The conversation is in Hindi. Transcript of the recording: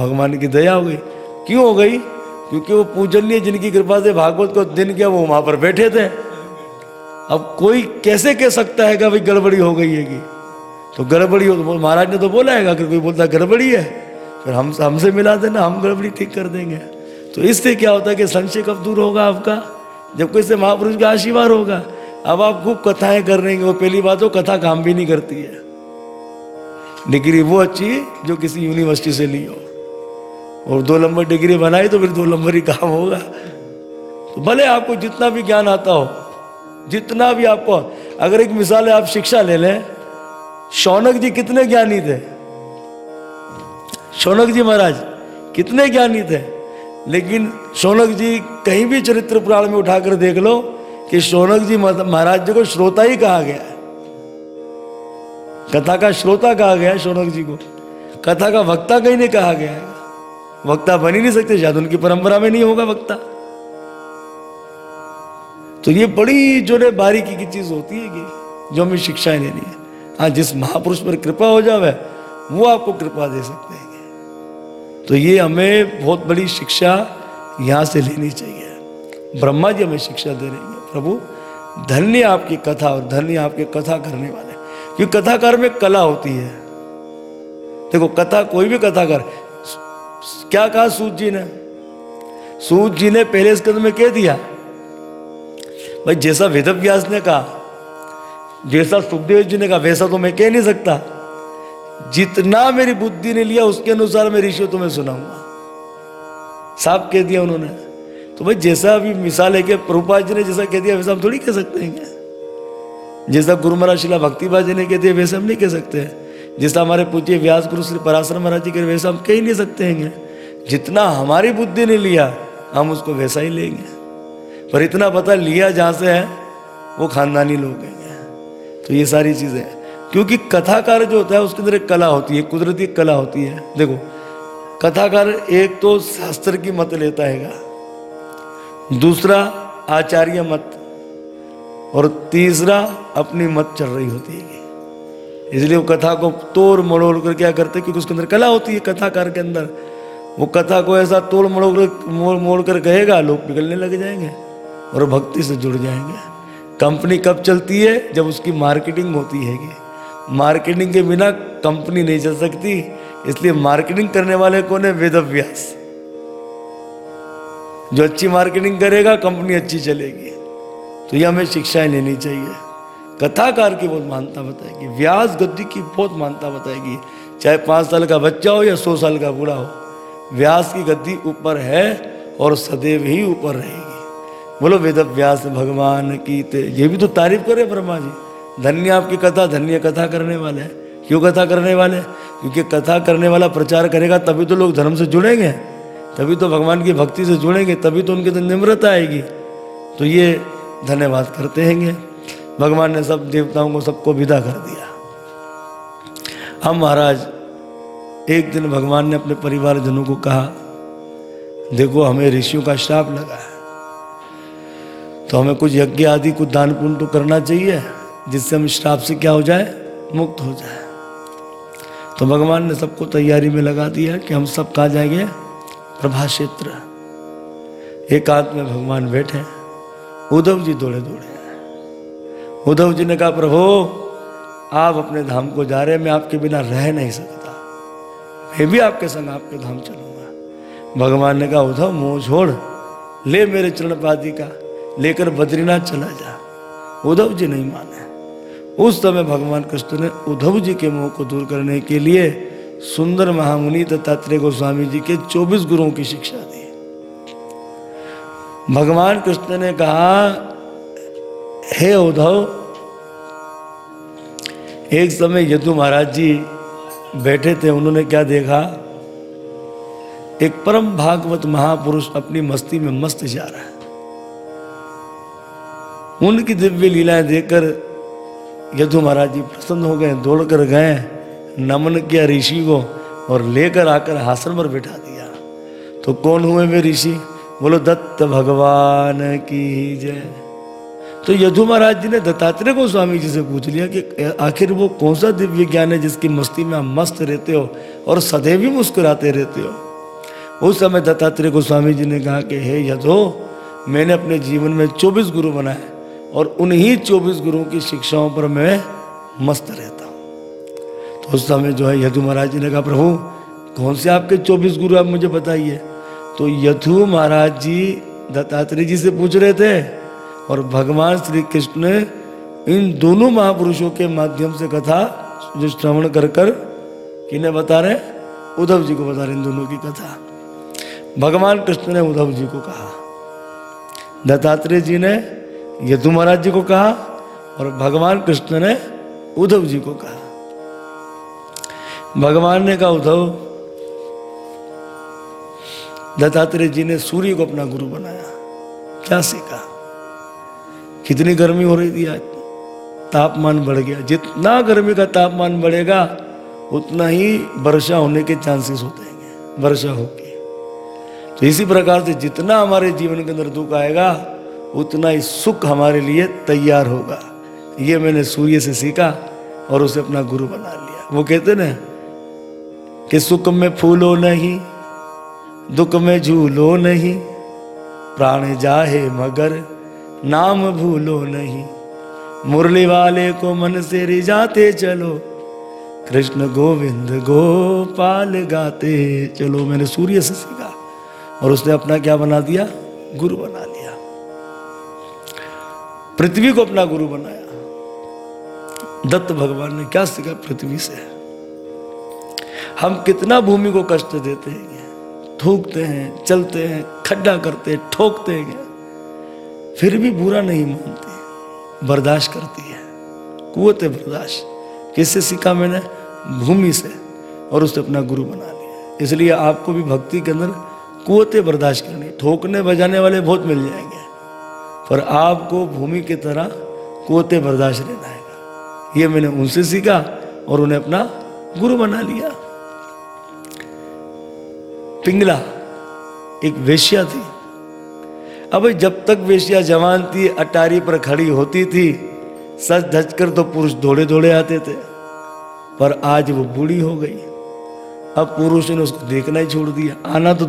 भगवान की दया हो गई। क्यों हो गई? क्योंकि वो पूजनीय जिनकी कृपा से भागवत को दिन किया, वो वहाँ पर बैठे थे। अब कोई कैसे कह सकता है कि गड़बड़ी हो गई है तो गड़बड़ी हो तो महाराज ने तो बोला है अगर कोई बोलता गड़बड़ी है, फिर हम, हमसे मिला देना, हम गड़बड़ी ठीक कर देंगे। तो इससे क्या होता है कि संशय कब दूर होगा आपका? जब कोई से महापुरुष का आशीर्वाद होगा। अब आप खूब कथाएँ कर रहे हैं वो पहली बात हो कथा काम भी नहीं करती है। डिग्री वो अच्छी जो किसी यूनिवर्सिटी से ली हो। और दो नंबर डिग्री बनाई तो फिर दो नंबर ही काम होगा। तो भले आपको जितना भी ज्ञान आता हो, जितना भी आपको, अगर एक मिसाल है, आप शिक्षा ले लें। शौनक जी कितने ज्ञानी थे? शौनक जी महाराज, कितने ज्ञानी थे? लेकिन शौनक जी कहीं भी चरित्र पुराण में उठाकर देख लो कि शौनक जी महाराज जी को श्रोता ही कहा गया। है कथा का श्रोता कहा गया है शौनक जी को। कथा का वक्ता कहीं नहीं कहा गया है। वक्ता बन ही नहीं सकते, शायद उनकी परंपरा में नहीं होगा वक्ता। तो ये बड़ी जो है बारीकी की चीज़ होती है कि जो हमें शिक्षाएँ लेनी है। हाँ जिस महापुरुष पर कृपा हो जावे, वो आपको कृपा दे सकते हैं। तो ये हमें बहुत बड़ी शिक्षा यहाँ से लेनी चाहिए। ब्रह्मा जी हमें शिक्षा दे रहे हैं, प्रभु, धन्य आपकी कथा और धन्य आपके कथा करने वाले। क्योंकि कथाकार में कला होती है। देखो, कथा, कोई भी कथाकार क्या कहा सूत जी ने? सूत जी ने पहले स्कंद में कह दिया, भाई जैसा वेद व्यास ने कहा, जैसा सुखदेव जी ने कहा, वैसा तो मैं कह नहीं सकता। जितना मेरी बुद्धि ने लिया, उसके अनुसार मैं ऋषि तुम्हें सुनाऊँगा। साफ़ कह दिया उन्होंने। तो भाई जैसा अभी मिसाल है कि प्रभुपाद जी ने जैसा कह दिया, वैसा हम थोड़ी कह सकते हैं जैसा गुरु महाराज शिला भक्तिबा जी ने कह दिया, वैसे हम नहीं कह सकते। जैसा हमारे पूज्य व्यास गुरु श्री पराशर महाराज जी के वैसा हम कह ही नहीं सकते हैं। जितना हमारी बुद्धि ने लिया, हम उसको वैसा ही लेंगे। पर इतना पता लिया जहाँ से है, वो खानदानी लोग हैं। तो ये सारी चीज़ें क्योंकि कथाकार जो होता है, उसके अंदर एक कला होती है कुदरती कला होती है। देखो, कथाकार एक तो शास्त्र की मत लेता है दूसरा, आचार्य मत। और तीसरा, अपनी मत चल रही होती है। इसलिए वो कथा को तोड़ मड़ोड़ कर क्या करते क्योंकि उसके अंदर कला होती है कथाकार के अंदर। वो कथा को ऐसा तोड़ मड़ोड़ कर, मोड़ मोड़ कर कहेगा, लोग पिघलने लग जाएँगे और भक्ति से जुड़ जाएँगे। कंपनी कब चलती है? जब उसकी मार्केटिंग होती है। मार्केटिंग के बिना कंपनी नहीं चल सकती। इसलिए मार्केटिंग करने वाले कौन है? वेद अभ्यास। जो अच्छी मार्केटिंग करेगा, कंपनी अच्छी चलेगी। तो ये हमें शिक्षाएँ लेनी चाहिए। कथाकार की बहुत मानता बताएगी, व्यास गद्दी की बहुत मानता बताएगी। चाहे पाँच साल का बच्चा हो या सौ साल का बूढ़ा हो, व्यास की गद्दी ऊपर है और सदैव ही ऊपर रहेगी। बोलो, वेद व्यास, भगवान की ते ये भी तो तारीफ़ करे ब्रह्मा जी। धन्य आपकी कथा, धन्य कथा करने वाले हैं। क्यों कथा करने वाले? क्योंकि कथा करने वाला प्रचार करेगा, तभी तो लोग धर्म से जुड़ेंगे। तभी तो भगवान की भक्ति से जुड़ेंगे, तभी तो उनके अंदर निम्रता आएगी। तो ये धन्यवाद करते हैंगे भगवान ने सब देवताओं को सबको विदा कर दिया। हम महाराज, एक दिन भगवान ने अपने परिवारजनों को कहा, देखो, हमें ऋषियों का श्राप लगा है। तो हमें कुछ यज्ञ आदि, कुछ दान पुण्य तो करना चाहिए, जिससे हम श्राप से क्या हो जाए? मुक्त हो जाए। तो भगवान ने सबको तैयारी में लगा दिया कि हम सब कहा जाएँगे? प्रभा क्षेत्र। एकांत में भगवान बैठे। उद्धव जी दौड़े दौड़े उद्धव जी ने कहा, प्रभु, आप अपने धाम को जा रहे मैं आपके बिना रह नहीं सकता। मैं भी आपके संग आपके धाम चलूँगा। भगवान ने कहा, उद्धव, मुँह छोड़, ले मेरे चरण पादी का, लेकर बद्रीनाथ चला जा। उद्धव जी नहीं माने। उस समय भगवान कृष्ण ने उद्धव जी के मोह को दूर करने के लिए सुंदर महामुनि दत्तात्रेय गोस्वामी जी के 24 गुरुओं की शिक्षा दी। भगवान कृष्ण ने कहा हे उद्धव एक समय यदु महाराज जी बैठे थे उन्होंने क्या देखा एक परम भागवत महापुरुष अपनी मस्ती में मस्त जा रहा है उनकी दिव्य लीलाएँ देखकर यदु महाराज जी प्रसन्न हो गए दौड़कर गए नमन किया ऋषि को और लेकर आकर हासन पर बैठा दिया तो कौन हुए वे ऋषि बोलो दत्त भगवान की जय तो यदु महाराज जी ने दत्तात्रेय को स्वामी जी से पूछ लिया कि आखिर वो कौन सा दिव्य ज्ञान है जिसकी मस्ती में आप मस्त रहते हो और सदैव ही मुस्कुराते रहते हो? उस समय दत्तात्रेय गोस्वामी जी ने कहा कि, हे यदो, मैंने अपने जीवन में 24 गुरु बनाए और उन्हीं 24 गुरुओं की शिक्षाओं पर मैं मस्त रहता हूँ। तो उस समय जो है यदु महाराज जी ने कहा, प्रभु, कौन से आपके 24 गुरु आप मुझे बताइए? तो यथु महाराज जी दत्तात्रेय जी से पूछ रहे थे और भगवान श्री कृष्ण ने इन दोनों महापुरुषों के माध्यम से कथा जो श्रवण कर कर किन्हें बता रहे उद्धव जी को बता रहे इन दोनों की कथा। भगवान कृष्ण ने उद्धव जी को कहा। दत्तात्रेय जी ने यदु महाराज जी को कहा और भगवान कृष्ण ने उद्धव जी को कहा। भगवान ने कहा, उद्धव, दत्तात्रेय जी ने सूर्य को अपना गुरु बनाया। क्या सीखा? कितनी गर्मी हो रही थी आज? तापमान बढ़ गया। जितना गर्मी का तापमान बढ़ेगा, उतना ही वर्षा होने के चांसेस होते हैं। वर्षा होगी। तो इसी प्रकार से जितना हमारे जीवन के अंदर दुख आएगा, उतना ही सुख हमारे लिए तैयार होगा। ये मैंने सूर्य से सीखा और उसे अपना गुरु बना लिया। वो कहते ना कि सुख में फूलो नहीं, दुख में झूलो नहीं, प्राण जाहे मगर नाम भूलो नहीं। मुरली वाले को मन से रिझाते चलो। कृष्ण गोविंद गोपाल गाते चलो। मैंने सूर्य से सीखा और उसने अपना क्या बना दिया? गुरु बना लिया पृथ्वी को अपना गुरु बनाया। दत्त भगवान ने क्या सीखा पृथ्वी से? हम कितना भूमि को कष्ट देते हैं। थूकते हैं, चलते हैं, खड्डा करते हैं, ठोकते हैं। फिर भी बुरा नहीं मानती बर्दाश्त करती है। कुत है बर्दाश्त। किससे सीखा मैंने? भूमि से। और उससे अपना गुरु बना लिया। इसलिए आपको भी भक्ति के अंदर कुतें बर्दाश्त करनी। ठोकने, बजाने वाले बहुत मिल जाएँगे। पर आपको भूमि की तरह कुतें बर्दाश्त रहना है। ये मैंने उनसे सीखा और उन्हें अपना गुरु बना लिया। पिंगला एक वेश्या थी। अब जब तक वेश्या जवान थी, अटारी पर खड़ी होती थी सच धज कर तो पुरुष दौड़े दौड़े आते थे। पर आज वो बूढ़ी हो गई। अब पुरुष ने उसको देखना ही छोड़ दिया। आना तो